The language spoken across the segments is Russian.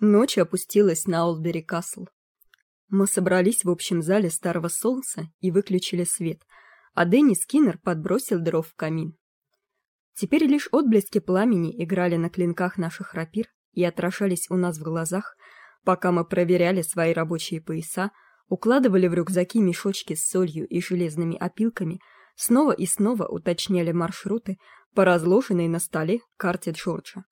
Ночь опустилась на Олдбери Касл. Мы собрались в общем зале Старого Солнца и выключили свет, а Дэнни Скиннер подбросил дров в камин. Теперь лишь отблески пламени играли на клинках наших рапир и отражались у нас в глазах, пока мы проверяли свои рабочие пояса, укладывали в рюкзаки мешочки с солью и железными опилками, снова и снова уточняли маршруты по разложенной на столе карте Джорджа.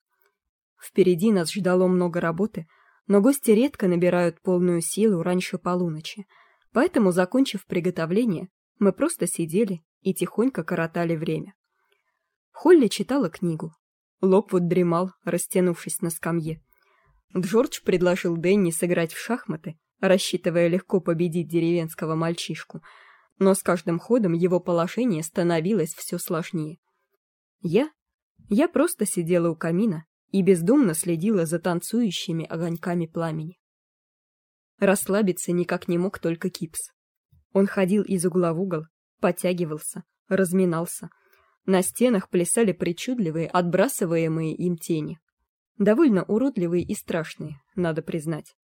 Впереди нас ждало много работы, но гости редко набирают полную силу раньше полуночи, поэтому, закончив приготовление, мы просто сидели и тихонько коротали время. Холли читала книгу. Локвуд дремал, растянувшись на скамье. Джордж предложил Дэнни сыграть в шахматы, рассчитывая легко победить деревенского мальчишку, но с каждым ходом его положение становилось все сложнее. Я? Я просто сидела у камина и бездумно следила за танцующими огоньками пламени. Расслабиться никак не мог только Кипс. Он ходил из угла в угол, подтягивался, разминался. На стенах плясали причудливые, отбрасываемые им тени. Довольно уродливые и страшные, надо признать.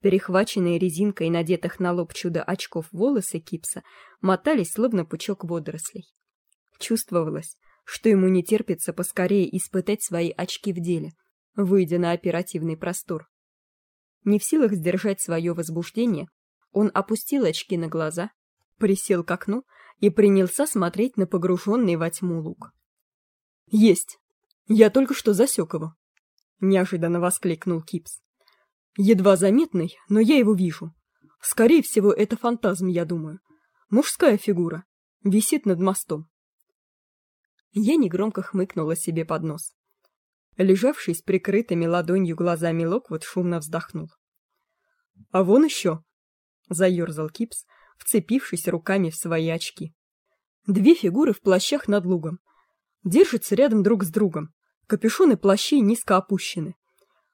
Перехваченные резинкой надетых на лоб чудо очков волосы Кипса мотались, словно пучок водорослей. Чувствовалось, что ему не терпится поскорее испытать свои очки в деле, выйдя на оперативный простор. Не в силах сдержать свое возбуждение, он опустил очки на глаза, присел к окну и принялся смотреть на погруженный во тьму луг. «Есть! Я только что засек его!» — неожиданно воскликнул Кипс. «Едва заметный, но я его вижу. Скорее всего, это фантазм, я думаю. Мужская фигура. Висит над мостом. Я негромко хмыкнула себе под нос. Лежавший с прикрытыми ладонью глазами Локвуд шумно вздохнул. «А вон еще!» — заерзал Кипс, вцепившись руками в свои очки. «Две фигуры в плащах над лугом. Держатся рядом друг с другом. Капюшоны плащей низко опущены.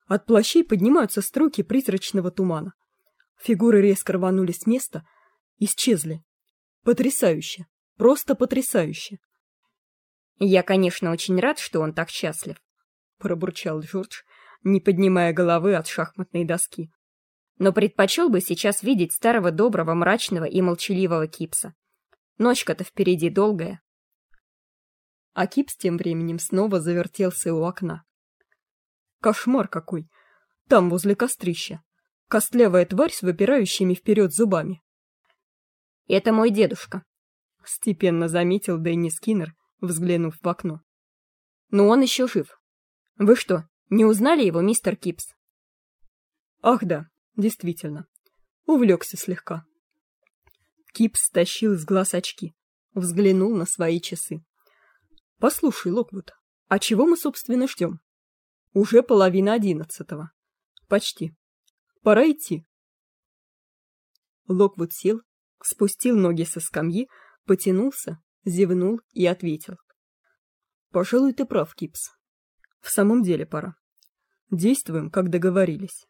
От плащей поднимаются струйки призрачного тумана. Фигуры резко рванули с места, исчезли. Потрясающе! Просто потрясающе! «Я, конечно, очень рад, что он так счастлив», — пробурчал Джордж, не поднимая головы от шахматной доски. «Но предпочел бы сейчас видеть старого доброго, мрачного и молчаливого Кипса. Ночка-то впереди долгая». А Кипс тем временем снова завертелся у окна. «Кошмар какой! Там, возле кострища. Костлявая тварь с выпирающими вперед зубами». «Это мой дедушка», — степенно заметил Дэнни Скиннер, взглянув в окно. «Но он еще жив. Вы что, не узнали его, мистер Кипс?» «Ах да, действительно. Увлекся слегка». Кипс стащил из глаз очки, взглянул на свои часы. «Послушай, Локвуд, а чего мы, собственно, ждем? Уже половина одиннадцатого. Почти. Пора идти». Локвуд сел, спустил ноги со скамьи, потянулся зевнул и ответил. «Пожалуй, ты прав, Кипс. В самом деле пора. Действуем, как договорились.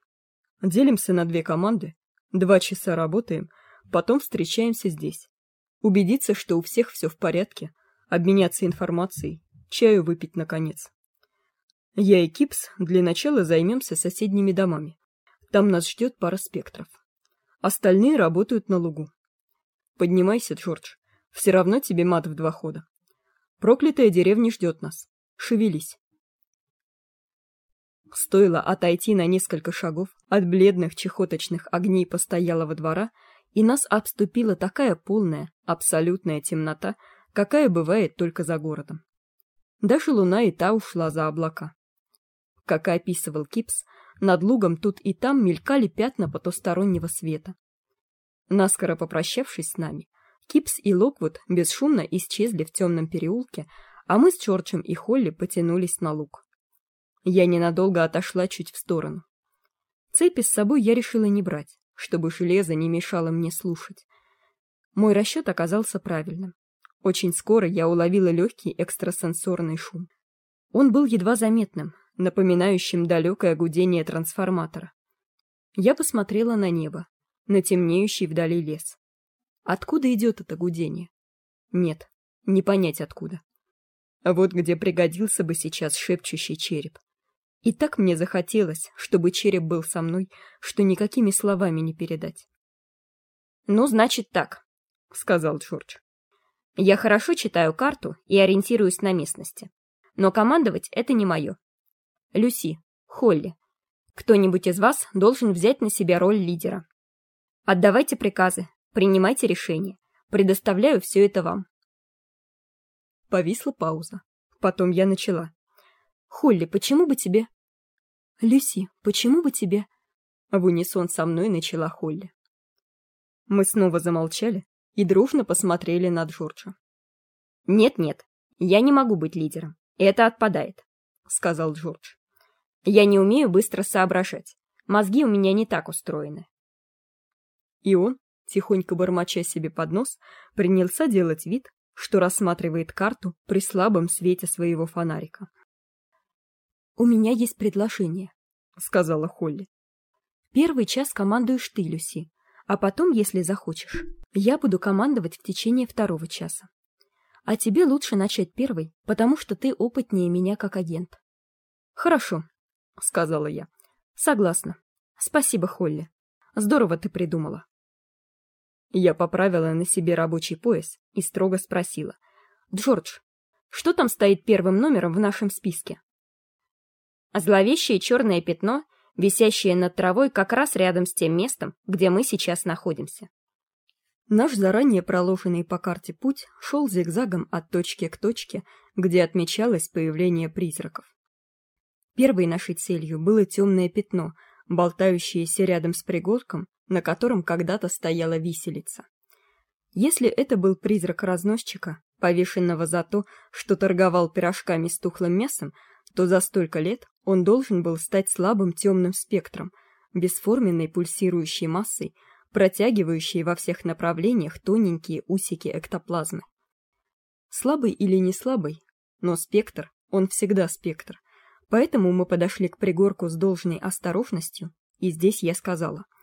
Делимся на две команды, два часа работаем, потом встречаемся здесь. Убедиться, что у всех все в порядке, обменяться информацией, чаю выпить наконец. Я и Кипс для начала займемся соседними домами. Там нас ждет пара спектров. Остальные работают на лугу. Поднимайся, Джордж. Все равно тебе мат в два хода. Проклятая деревня ждет нас. Шевелись. Стоило отойти на несколько шагов от бледных чехоточных огней постоялого двора, и нас обступила такая полная, абсолютная темнота, какая бывает только за городом. Даже луна и та ушла за облака. Как и описывал Кипс, над лугом тут и там мелькали пятна потустороннего света. Наскоро попрощавшись с нами, Кипс и Локвуд бесшумно исчезли в темном переулке, а мы с Чорчем и Холли потянулись на луг. Я ненадолго отошла чуть в сторону. Цепи с собой я решила не брать, чтобы железо не мешало мне слушать. Мой расчет оказался правильным. Очень скоро я уловила легкий экстрасенсорный шум. Он был едва заметным, напоминающим далекое гудение трансформатора. Я посмотрела на небо, на темнеющий вдали лес. Откуда идет это гудение? Нет, не понять откуда. А вот где пригодился бы сейчас шепчущий череп. И так мне захотелось, чтобы череп был со мной, что никакими словами не передать. «Ну, значит так», — сказал Джордж. «Я хорошо читаю карту и ориентируюсь на местности. Но командовать это не мое. Люси, Холли, кто-нибудь из вас должен взять на себя роль лидера. Отдавайте приказы, принимайте решения. Предоставляю все это вам. Повисла пауза. Потом я начала. «Холли, почему бы тебе...» «Люси, почему бы тебе...» В унисон со мной начала Холли. Мы снова замолчали и дружно посмотрели на Джорджа. «Нет-нет, я не могу быть лидером. Это отпадает», — сказал Джордж. «Я не умею быстро соображать. Мозги у меня не так устроены». И он, тихонько бормоча себе под нос, принялся делать вид, что рассматривает карту при слабом свете своего фонарика. «У меня есть предложение», — сказала Холли. «Первый час командуешь ты, Люси, а потом, если захочешь, я буду командовать в течение второго часа. А тебе лучше начать первый, потому что ты опытнее меня как агент». «Хорошо», — сказала я. «Согласна. Спасибо, Холли. Здорово ты придумала». Я поправила на себе рабочий пояс и строго спросила. «Джордж, что там стоит первым номером в нашем списке?» Зловещее черное пятно, висящее над травой как раз рядом с тем местом, где мы сейчас находимся. Наш заранее проложенный по карте путь шел зигзагом от точки к точке, где отмечалось появление призраков. Первой нашей целью было темное пятно, болтающееся рядом с пригорком, на котором когда-то стояла виселица. Если это был призрак разносчика, повешенного за то, что торговал пирожками с тухлым мясом, то за столько лет он должен был стать слабым темным спектром, бесформенной пульсирующей массой, протягивающей во всех направлениях тоненькие усики эктоплазмы. Слабый или не слабый, но спектр, он всегда спектр. Поэтому мы подошли к пригорку с должной осторожностью, и здесь я сказала —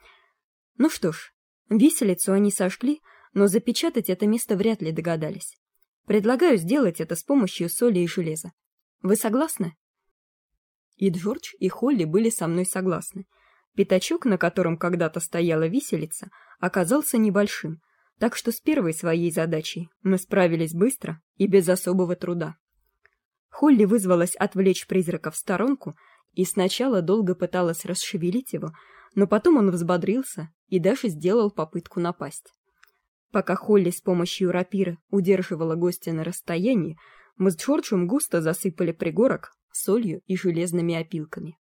ну что ж, виселицу они сожгли, но запечатать это место вряд ли догадались. Предлагаю сделать это с помощью соли и железа. Вы согласны? И Джордж, и Холли были со мной согласны. Пятачок, на котором когда-то стояла виселица, оказался небольшим, так что с первой своей задачей мы справились быстро и без особого труда. Холли вызвалась отвлечь призрака в сторонку и сначала долго пыталась расшевелить его, но потом он взбодрился и даже сделал попытку напасть. Пока Холли с помощью рапиры удерживала гостя на расстоянии, мы с Джорджем густо засыпали пригорок солью и железными опилками.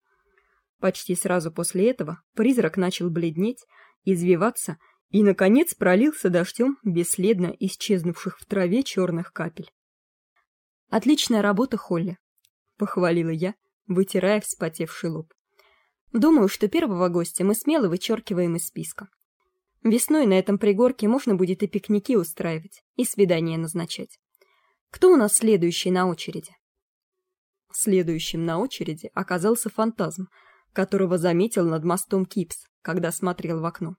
Почти сразу после этого призрак начал бледнеть, извиваться и, наконец, пролился дождем бесследно исчезнувших в траве черных капель. «Отличная работа, Холли», — похвалила я, вытирая вспотевший лоб. Думаю, что первого гостя мы смело вычеркиваем из списка. Весной на этом пригорке можно будет и пикники устраивать, и свидания назначать. Кто у нас следующий на очереди? Следующим на очереди оказался фантазм, которого заметил над мостом Кипс, когда смотрел в окно.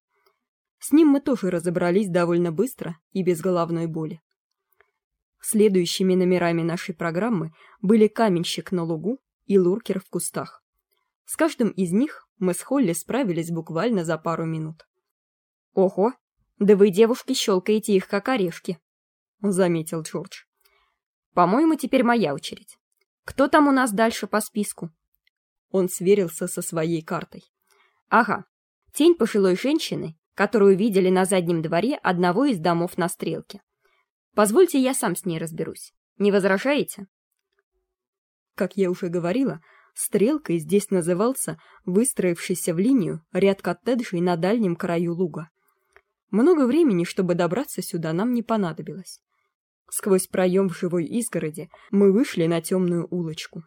С ним мы тоже разобрались довольно быстро и без головной боли. Следующими номерами нашей программы были каменщик на лугу и луркер в кустах. С каждым из них мы с Холли справились буквально за пару минут. «Ого, да вы, девушки, щелкаете их, как орешки», — заметил Джордж. «По-моему, теперь моя очередь. Кто там у нас дальше по списку?» Он сверился со своей картой. «Ага, тень пожилой женщины, которую видели на заднем дворе одного из домов на Стрелке. Позвольте, я сам с ней разберусь. Не возражаете?» Как я уже говорила, Стрелкой здесь назывался выстроившийся в линию ряд коттеджей на дальнем краю луга. Много времени, чтобы добраться сюда, нам не понадобилось. Сквозь проем в живой изгороди мы вышли на темную улочку.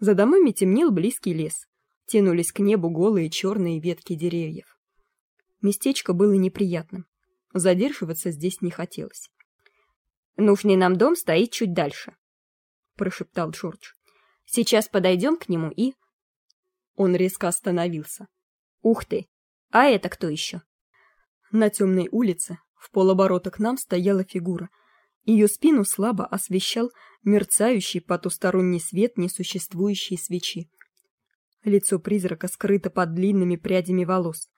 За домами темнел близкий лес. Тянулись к небу голые черные ветки деревьев. Местечко было неприятным. Задерживаться здесь не хотелось. «Нужный нам дом стоит чуть дальше», — прошептал Джордж. Сейчас подойдем к нему и...» Он резко остановился. «Ух ты! А это кто еще?» На темной улице, в полоборота к нам, стояла фигура. Ее спину слабо освещал мерцающий потусторонний свет несуществующей свечи. Лицо призрака скрыто под длинными прядями волос.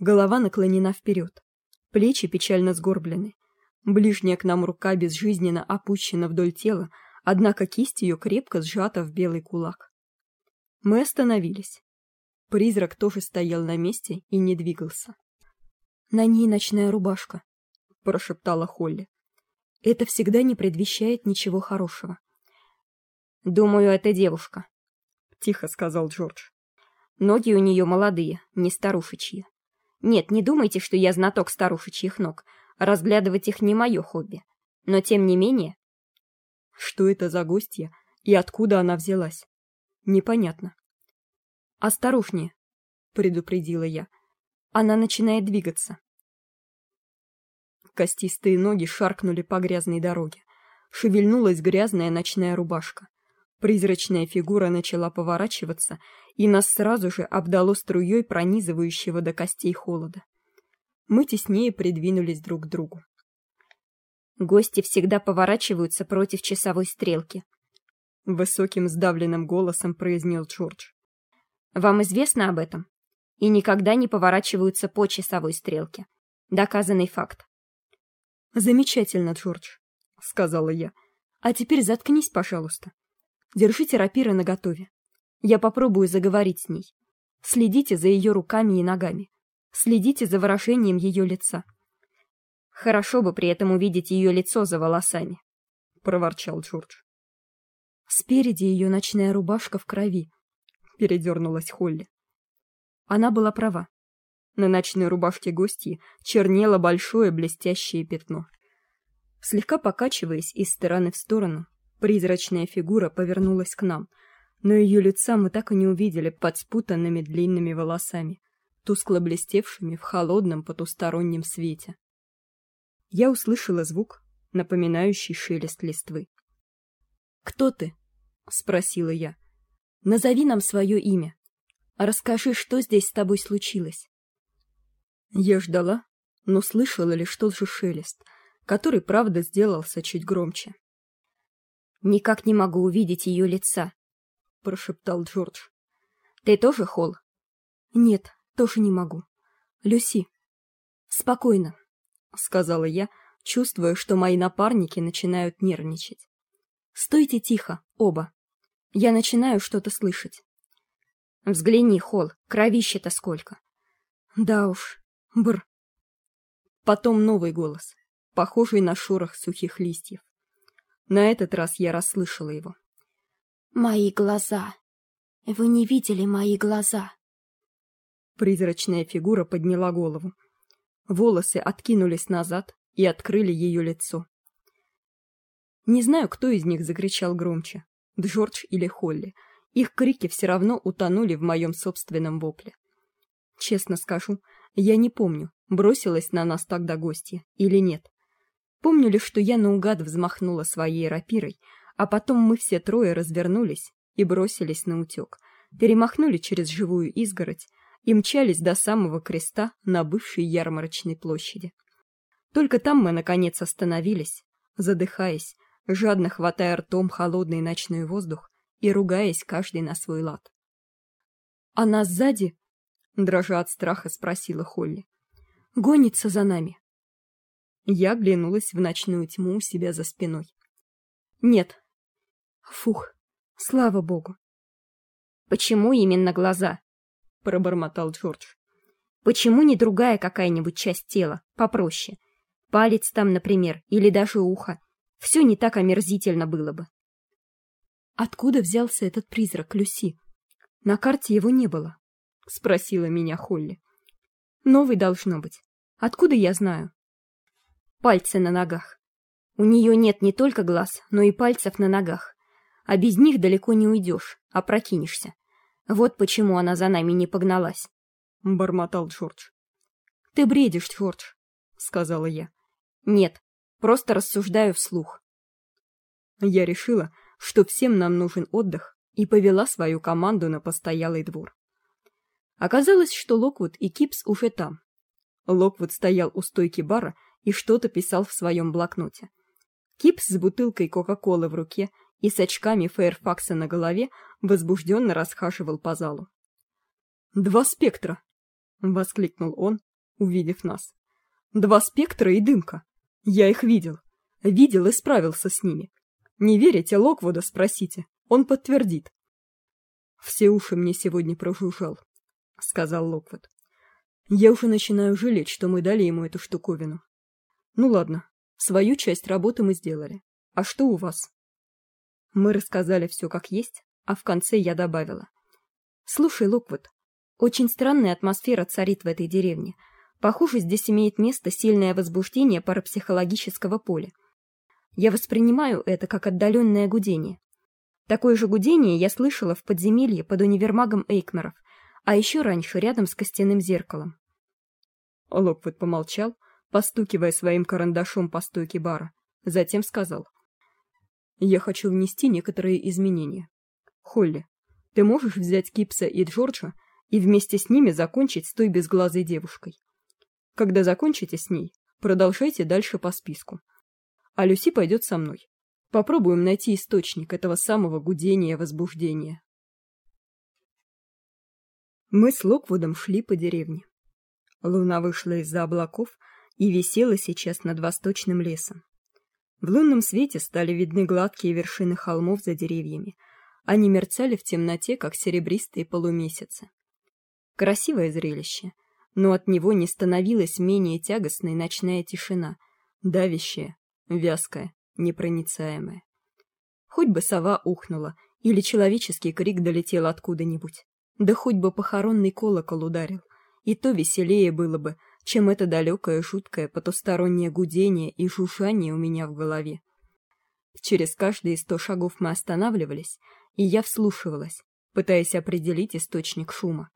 Голова наклонена вперед. Плечи печально сгорблены. Ближняя к нам рука безжизненно опущена вдоль тела, однако кисть ее крепко сжата в белый кулак. Мы остановились. Призрак тоже стоял на месте и не двигался. «На ней ночная рубашка», — прошептала Холли. «Это всегда не предвещает ничего хорошего». «Думаю, это девушка», — тихо сказал Джордж. «Ноги у нее молодые, не старушечьи. Нет, не думайте, что я знаток старушечьих ног. Разглядывать их не мое хобби. Но тем не менее...» «Что это за гостья и откуда она взялась?» «Непонятно». «Осторожнее», — предупредила я. «Она начинает двигаться». Костистые ноги шаркнули по грязной дороге. Шевельнулась грязная ночная рубашка. Призрачная фигура начала поворачиваться, и нас сразу же обдало струей пронизывающего до костей холода. Мы теснее придвинулись друг к другу. Гости всегда поворачиваются против часовой стрелки. Высоким сдавленным голосом произнес Джордж. Вам известно об этом? И никогда не поворачиваются по часовой стрелке. Доказанный факт. Замечательно, Джордж, сказала я. А теперь заткнись, пожалуйста. Держите рапиры наготове. Я попробую заговорить с ней. Следите за ее руками и ногами. Следите за выражением ее лица. Хорошо бы при этом увидеть ее лицо за волосами, проворчал Джордж. Спереди ее ночная рубашка в крови, передернулась Холли. Она была права. На ночной рубашке гостьи чернело большое блестящее пятно. Слегка покачиваясь из стороны в сторону, Призрачная фигура повернулась к нам, но ее лица мы так и не увидели под спутанными длинными волосами, тускло блестевшими в холодном потустороннем свете. Я услышала звук, напоминающий шелест листвы. «Кто ты?» — спросила я. «Назови нам свое имя. Расскажи, что здесь с тобой случилось». Я ждала, но слышала лишь тот же шелест, который, правда, сделался чуть громче. Никак не могу увидеть ее лица, прошептал Джордж. Ты тоже, Холл? Нет, тоже не могу. Люси. Спокойно, сказала я, чувствуя, что мои напарники начинают нервничать. Стойте тихо, оба. Я начинаю что-то слышать. Взгляни, Холл, кровище-то сколько. Да уж. Бр. Потом новый голос, похожий на шорох сухих листьев. На этот раз я расслышала его. «Мои глаза! Вы не видели мои глаза!» Призрачная фигура подняла голову. Волосы откинулись назад и открыли ее лицо. Не знаю, кто из них закричал громче, Джордж или Холли. Их крики все равно утонули в моем собственном вопле. Честно скажу, я не помню, бросилась на нас тогда гостья или нет. Помню лишь, что я наугад взмахнула своей рапирой, а потом мы все трое развернулись и бросились на утек, перемахнули через живую изгородь и мчались до самого креста на бывшей ярмарочной площади. Только там мы наконец остановились, задыхаясь, жадно хватая ртом холодный ночной воздух и ругаясь каждый на свой лад. Она сзади, дрожа от страха, спросила Холли. Гонится за нами. Я оглянулась в ночную тьму у себя за спиной. Нет. Фух. Слава богу. Почему именно глаза? пробормотал Джордж. Почему не другая какая-нибудь часть тела, попроще? Палец там, например, или даже ухо. Все не так омерзительно было бы. Откуда взялся этот призрак, Люси? На карте его не было, спросила меня Холли. Новый должно быть. Откуда я знаю? Пальцы на ногах. У нее нет не только глаз, но и пальцев на ногах. А без них далеко не уйдешь, а прокинешься. Вот почему она за нами не погналась. Бормотал Джордж. Ты бредишь, Джордж, сказала я. Нет, просто рассуждаю вслух. Я решила, что всем нам нужен отдых, и повела свою команду на постоялый двор. Оказалось, что Локвуд и Кипс уже там. Локвуд стоял у стойки бара и что-то писал в своем блокноте. Кипс с бутылкой Кока-Колы в руке и с очками Фэйрфакса на голове возбужденно расхаживал по залу. «Два спектра!» — воскликнул он, увидев нас. «Два спектра и дымка! Я их видел! Видел и справился с ними! Не верите, Локвуда спросите, он подтвердит!» «Все уши мне сегодня прожужжал», — сказал Локвуд. «Я уже начинаю жалеть, что мы дали ему эту штуковину. Ну ладно, свою часть работы мы сделали. А что у вас?» Мы рассказали все как есть, а в конце я добавила. «Слушай, Локвуд, очень странная атмосфера царит в этой деревне. Похоже, здесь имеет место сильное возбуждение парапсихологического поля. Я воспринимаю это как отдаленное гудение. Такое же гудение я слышала в подземелье под универмагом Эйкмеров, а еще раньше рядом с костяным зеркалом. Локвуд помолчал, постукивая своим карандашом по стойке бара, затем сказал. «Я хочу внести некоторые изменения. Холли, ты можешь взять Кипса и Джорджа и вместе с ними закончить с той безглазой девушкой. Когда закончите с ней, продолжайте дальше по списку. А Люси пойдет со мной. Попробуем найти источник этого самого гудения возбуждения. Мы с Локвудом шли по деревне. Луна вышла из-за облаков и висела сейчас над восточным лесом. В лунном свете стали видны гладкие вершины холмов за деревьями. Они мерцали в темноте, как серебристые полумесяцы. Красивое зрелище, но от него не становилась менее тягостной ночная тишина, давящая, вязкая, непроницаемая. Хоть бы сова ухнула, или человеческий крик долетел откуда-нибудь, да хоть бы похоронный колокол ударил, и то веселее было бы, чем это далекое жуткое потустороннее гудение и шушание у меня в голове. Через каждые сто шагов мы останавливались, и я вслушивалась, пытаясь определить источник шума.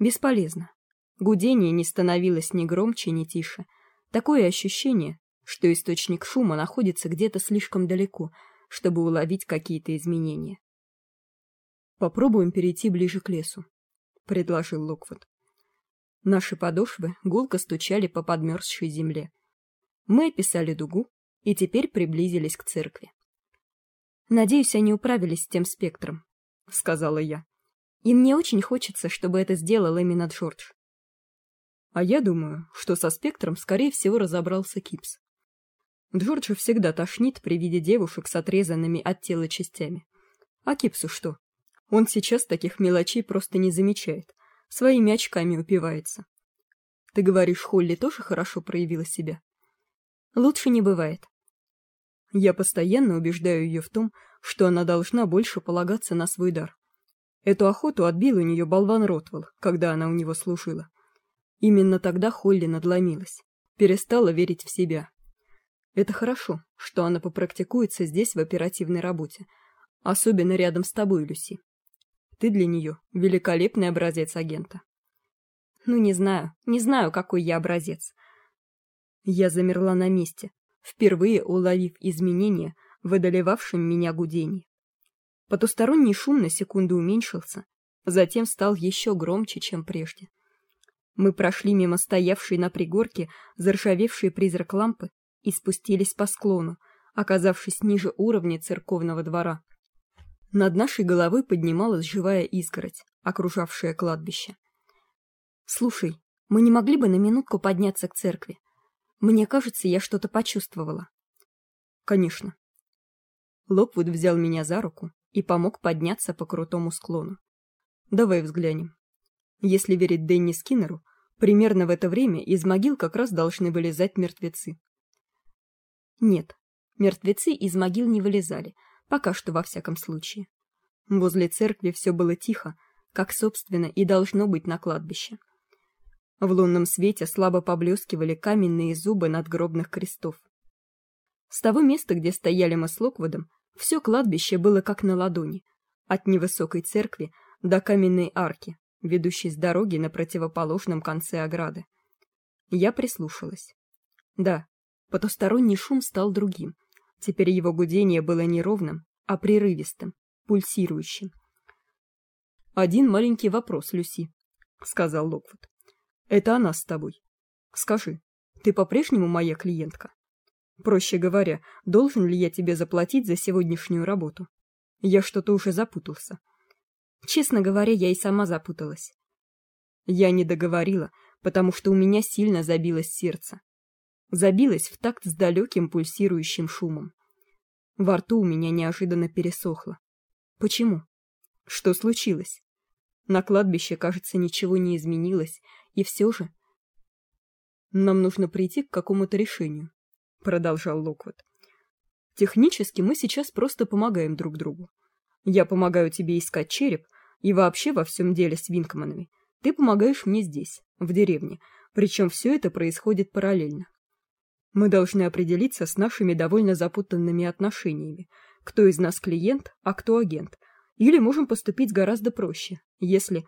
Бесполезно. Гудение не становилось ни громче, ни тише. Такое ощущение, что источник шума находится где-то слишком далеко, чтобы уловить какие-то изменения. «Попробуем перейти ближе к лесу», — предложил Локвуд. Наши подошвы гулко стучали по подмерзшей земле. Мы описали дугу и теперь приблизились к церкви. «Надеюсь, они управились с тем спектром», — сказала я. И мне очень хочется, чтобы это сделал именно Джордж. А я думаю, что со спектром, скорее всего, разобрался Кипс. Джорджа всегда тошнит при виде девушек с отрезанными от тела частями. А Кипсу что? Он сейчас таких мелочей просто не замечает. Своими очками упивается. Ты говоришь, Холли тоже хорошо проявила себя? Лучше не бывает. Я постоянно убеждаю ее в том, что она должна больше полагаться на свой дар. Эту охоту отбил у нее болван Ротвелл, когда она у него служила. Именно тогда Холли надломилась, перестала верить в себя. Это хорошо, что она попрактикуется здесь в оперативной работе, особенно рядом с тобой, Люси. Ты для нее великолепный образец агента. Ну, не знаю, не знаю, какой я образец. Я замерла на месте, впервые уловив изменения в одолевавшем меня гудении. Потусторонний шум на секунду уменьшился, затем стал еще громче, чем прежде. Мы прошли мимо стоявшей на пригорке заржавевшей призрак лампы и спустились по склону, оказавшись ниже уровня церковного двора. Над нашей головой поднималась живая изгородь, окружавшая кладбище. «Слушай, мы не могли бы на минутку подняться к церкви? Мне кажется, я что-то почувствовала». «Конечно». Локвуд взял меня за руку и помог подняться по крутому склону. Давай взглянем. Если верить Дэнни Скиннеру, примерно в это время из могил как раз должны вылезать мертвецы. Нет, мертвецы из могил не вылезали, пока что во всяком случае. Возле церкви все было тихо, как, собственно, и должно быть на кладбище. В лунном свете слабо поблескивали каменные зубы надгробных крестов. С того места, где стояли мы с Локвудом, все кладбище было как на ладони, от невысокой церкви до каменной арки, ведущей с дороги на противоположном конце ограды. Я прислушалась. Да, потусторонний шум стал другим. Теперь его гудение было не ровным, а прерывистым, пульсирующим. «Один маленький вопрос, Люси», — сказал Локвуд. «Это она с тобой. Скажи, ты по-прежнему моя клиентка?» Проще говоря, должен ли я тебе заплатить за сегодняшнюю работу? Я что-то уже запутался. Честно говоря, я и сама запуталась. Я не договорила, потому что у меня сильно забилось сердце. Забилось в такт с далеким пульсирующим шумом. Во рту у меня неожиданно пересохло. Почему? Что случилось? На кладбище, кажется, ничего не изменилось, и все же... Нам нужно прийти к какому-то решению, продолжал Локвуд. Технически мы сейчас просто помогаем друг другу. Я помогаю тебе искать череп и вообще во всем деле с Винкманами. Ты помогаешь мне здесь, в деревне, причем все это происходит параллельно. Мы должны определиться с нашими довольно запутанными отношениями, кто из нас клиент, а кто агент. Или можем поступить гораздо проще, если...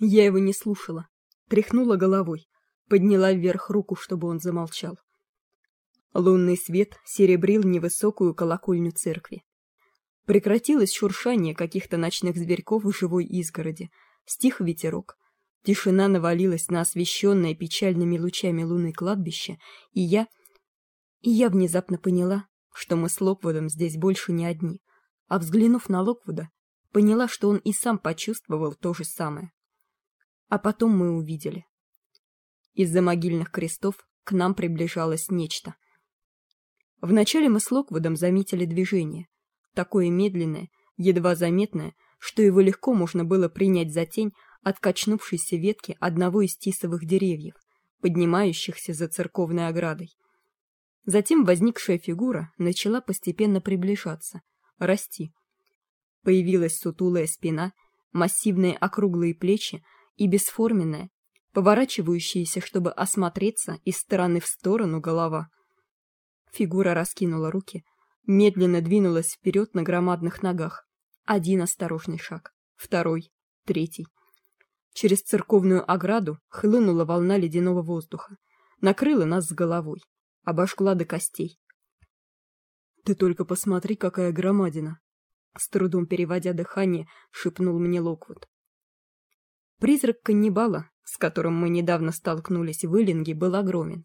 Я его не слушала, тряхнула головой, подняла вверх руку, чтобы он замолчал. Лунный свет серебрил невысокую колокольню церкви. Прекратилось шуршание каких-то ночных зверьков в живой изгороди, стих ветерок. Тишина навалилась на освещенное печальными лучами луны кладбище, и я... И я внезапно поняла, что мы с Локвудом здесь больше не одни, а взглянув на Локвуда, поняла, что он и сам почувствовал то же самое. А потом мы увидели. Из-за могильных крестов к нам приближалось нечто. Вначале мы с Локвудом заметили движение, такое медленное, едва заметное, что его легко можно было принять за тень от качнувшейся ветки одного из тисовых деревьев, поднимающихся за церковной оградой. Затем возникшая фигура начала постепенно приближаться, расти. Появилась сутулая спина, массивные округлые плечи и бесформенная, поворачивающаяся, чтобы осмотреться из стороны в сторону голова. Фигура раскинула руки, медленно двинулась вперед на громадных ногах. Один осторожный шаг, второй, третий. Через церковную ограду хлынула волна ледяного воздуха, накрыла нас с головой, обожгла до костей. Ты только посмотри, какая громадина, с трудом переводя дыхание, шепнул мне Локвуд. Призрак каннибала, с которым мы недавно столкнулись в Иллинге, был огромен.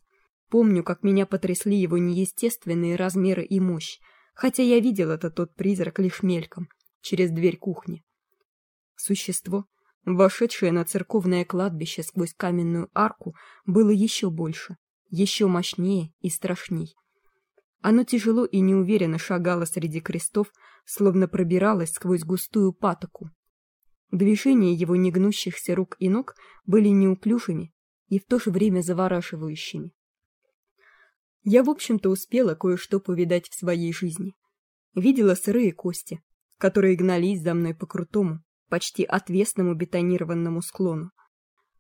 Помню, как меня потрясли его неестественные размеры и мощь, хотя я видел это тот призрак лишь мельком, через дверь кухни. Существо, вошедшее на церковное кладбище сквозь каменную арку, было еще больше, еще мощнее и страшней. Оно тяжело и неуверенно шагало среди крестов, словно пробиралось сквозь густую патоку. Движения его негнущихся рук и ног были неуклюжими и в то же время завораживающими. Я, в общем-то, успела кое-что повидать в своей жизни. Видела сырые кости, которые гнались за мной по крутому, почти отвесному бетонированному склону.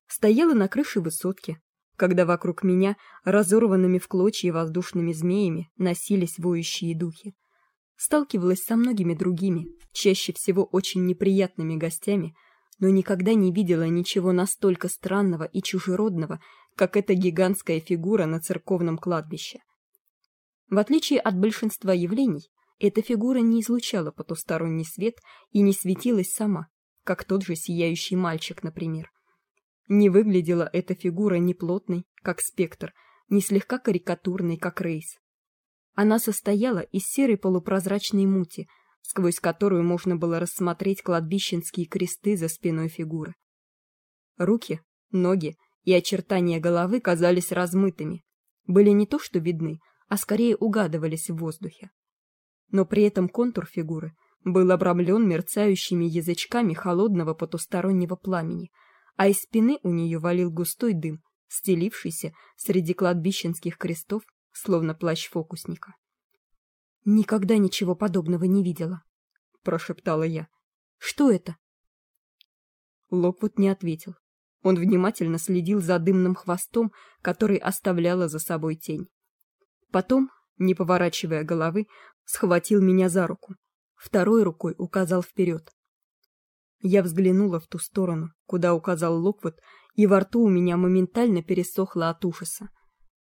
Стояла на крыше высотки, когда вокруг меня разорванными в клочья воздушными змеями носились воющие духи. Сталкивалась со многими другими, чаще всего очень неприятными гостями, но никогда не видела ничего настолько странного и чужеродного, как эта гигантская фигура на церковном кладбище. В отличие от большинства явлений, эта фигура не излучала потусторонний свет и не светилась сама, как тот же сияющий мальчик, например. Не выглядела эта фигура ни плотной, как спектр, ни слегка карикатурной, как рейс. Она состояла из серой полупрозрачной мути, сквозь которую можно было рассмотреть кладбищенские кресты за спиной фигуры. Руки, ноги и очертания головы казались размытыми, были не то что видны, а скорее угадывались в воздухе. Но при этом контур фигуры был обрамлен мерцающими язычками холодного потустороннего пламени, а из спины у нее валил густой дым, стелившийся среди кладбищенских крестов, словно плащ фокусника. Никогда ничего подобного не видела, прошептала я. Что это? Локвуд не ответил. Он внимательно следил за дымным хвостом, который оставляла за собой тень. Потом, не поворачивая головы, схватил меня за руку. Второй рукой указал вперед. Я взглянула в ту сторону, куда указал Локвуд, и во рту у меня моментально пересохло от ужаса.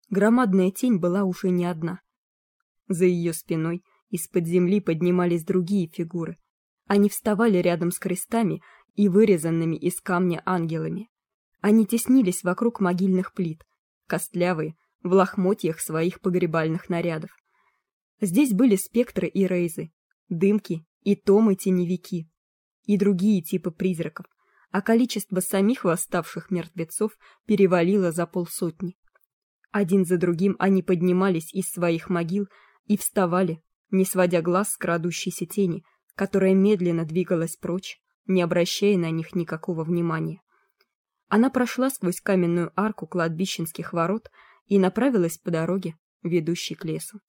Громадная тень была уже не одна. За ее спиной из-под земли поднимались другие фигуры. Они вставали рядом с крестами и вырезанными из камня ангелами. Они теснились вокруг могильных плит, костлявые, в лохмотьях своих погребальных нарядов. Здесь были спектры и рейзы, дымки и томы-теневики, и другие типы призраков, а количество самих восставших мертвецов перевалило за полсотни. Один за другим они поднимались из своих могил и вставали, не сводя глаз с крадущейся тени, которая медленно двигалась прочь, не обращая на них никакого внимания. Она прошла сквозь каменную арку кладбищенских ворот и направилась по дороге, ведущей к лесу.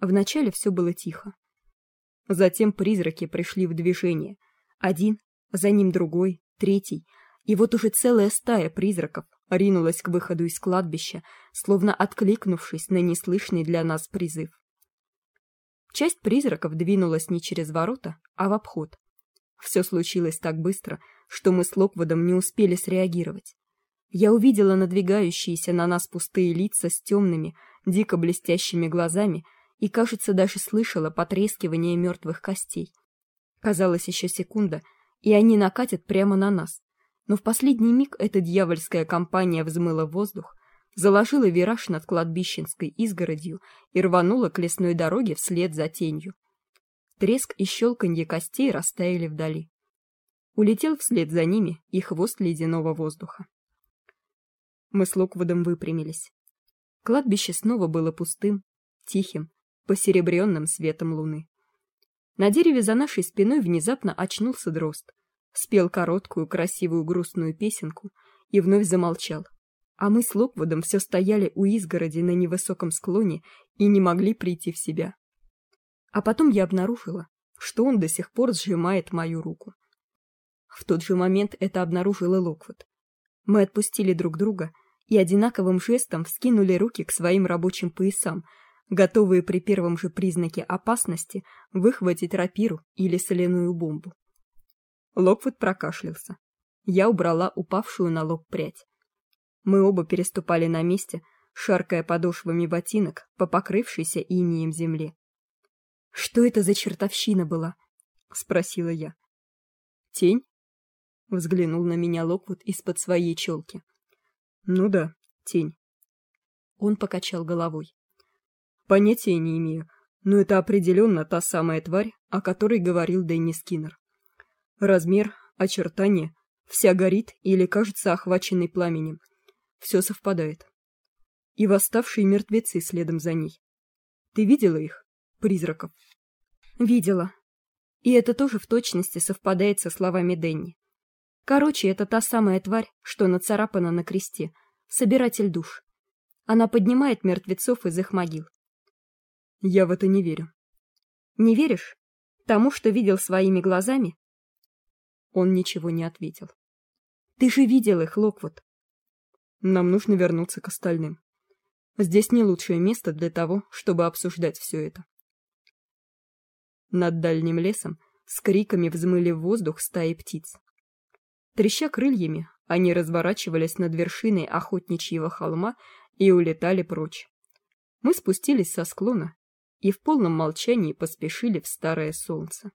Вначале все было тихо. Затем призраки пришли в движение. Один, за ним другой, третий, и вот уже целая стая призраков ринулась к выходу из кладбища, словно откликнувшись на неслышный для нас призыв. Часть призраков двинулась не через ворота, а в обход. Все случилось так быстро, что мы с Локводом не успели среагировать. Я увидела надвигающиеся на нас пустые лица с темными, дико блестящими глазами и, кажется, даже слышала потрескивание мертвых костей. Казалось, еще секунда, и они накатят прямо на нас. Но в последний миг эта дьявольская компания взмыла в воздух, заложила вираж над кладбищенской изгородью и рванула к лесной дороге вслед за тенью. Треск и щелканье костей растаяли вдали. Улетел вслед за ними и хвост ледяного воздуха. Мы с Локвудом выпрямились. Кладбище снова было пустым, тихим, посеребренным светом луны. На дереве за нашей спиной внезапно очнулся дрозд, спел короткую красивую грустную песенку и вновь замолчал. А мы с Локвудом все стояли у изгороди на невысоком склоне и не могли прийти в себя. А потом я обнаружила, что он до сих пор сжимает мою руку. В тот же момент это обнаружила Локвуд. Мы отпустили друг друга и одинаковым жестом вскинули руки к своим рабочим поясам, готовые при первом же признаке опасности выхватить рапиру или соляную бомбу. Локвуд прокашлялся. Я убрала упавшую на лоб прядь. Мы оба переступали на месте, шаркая подошвами ботинок по покрывшейся инеем земле. Что это за чертовщина была? спросила я. Тень? Взглянул на меня Локвуд из-под своей челки. Ну да, тень. Он покачал головой. Понятия не имею, но это определенно та самая тварь, о которой говорил Дэнни Скиннер. Размер, очертания, вся горит или кажется охваченной пламенем. Все совпадает. И восставшие мертвецы следом за ней. Ты видела их, призраков? Видела. И это тоже в точности совпадает со словами Дэнни. Короче, это та самая тварь, что нацарапана на кресте, собиратель душ. Она поднимает мертвецов из их могил. Я в это не верю. Не веришь? Тому, что видел своими глазами? Он ничего не ответил. Ты же видел их, Локвуд. Нам нужно вернуться к остальным. Здесь не лучшее место для того, чтобы обсуждать все это. Над дальним лесом с криками взмыли в воздух стаи птиц. Треща крыльями, они разворачивались над вершиной охотничьего холма и улетали прочь. Мы спустились со склона и в полном молчании поспешили в старое солнце.